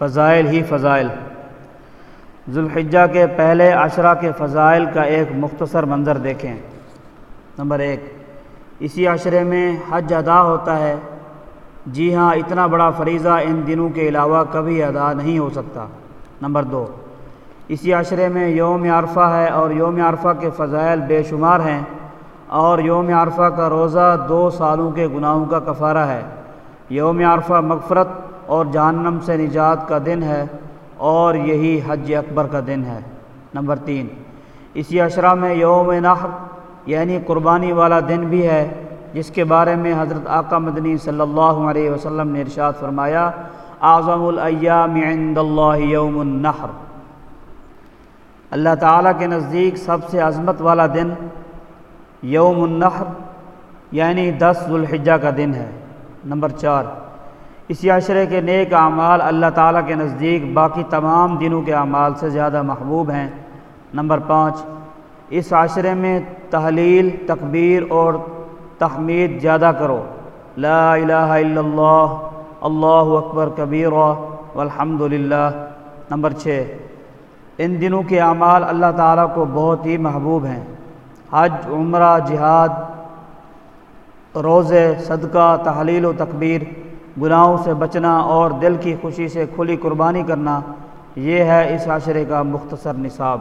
فضائل ہی فضائل۔ ذوالحجہ کے پہلے عشرہ کے فضائل کا ایک مختصر منظر دیکھیں۔ نمبر ایک، اسی عشرے میں حج ادا ہوتا ہے۔ جی ہاں اتنا بڑا فریضہ ان دنوں کے علاوہ کبھی ادا نہیں ہو سکتا۔ نمبر دو، اسی عشرے میں یوم عرفہ ہے اور یوم عرفہ کے فضائل بے شمار ہیں اور یوم عرفہ کا روزہ دو سالوں کے گناہوں کا کفارہ ہے۔ یوم عرفہ مغفرت اور جہنم سے نجات کا دن ہے اور یہی حج اکبر کا دن ہے۔ نمبر تین، اسی عشرہ میں یوم نحر یعنی قربانی والا دن بھی ہے، جس کے بارے میں حضرت آقا مدنی صلی اللہ علیہ وسلم نے ارشاد فرمایا، اعظم الایام عند اللہ یوم النحر۔ اللہ تعالیٰ کے نزدیک سب سے عظمت والا دن یوم النحر یعنی دس ذوالحجہ کا دن ہے۔ نمبر چار اسی عشرے کے نیک اعمال اللہ تعالیٰ کے نزدیک باقی تمام دنوں کے اعمال سے زیادہ محبوب ہیں۔ نمبر پانچ، اس عشرے میں تحلیل، تکبیر اور تحمید زیادہ کرو۔ لا الہ الا اللہ اللہ اکبر کبیر والحمد للہ نمبر چھ، ان دنوں کے اعمال اللہ تعالیٰ کو بہت ہی محبوب ہیں۔ حج، عمرہ، جہاد، روزے، صدقہ، تحلیل و تکبیر گناہوں سے بچنا اور دل کی خوشی سے کھلی قربانی کرنا، یہ ہے اس عشرے کا مختصر نصاب۔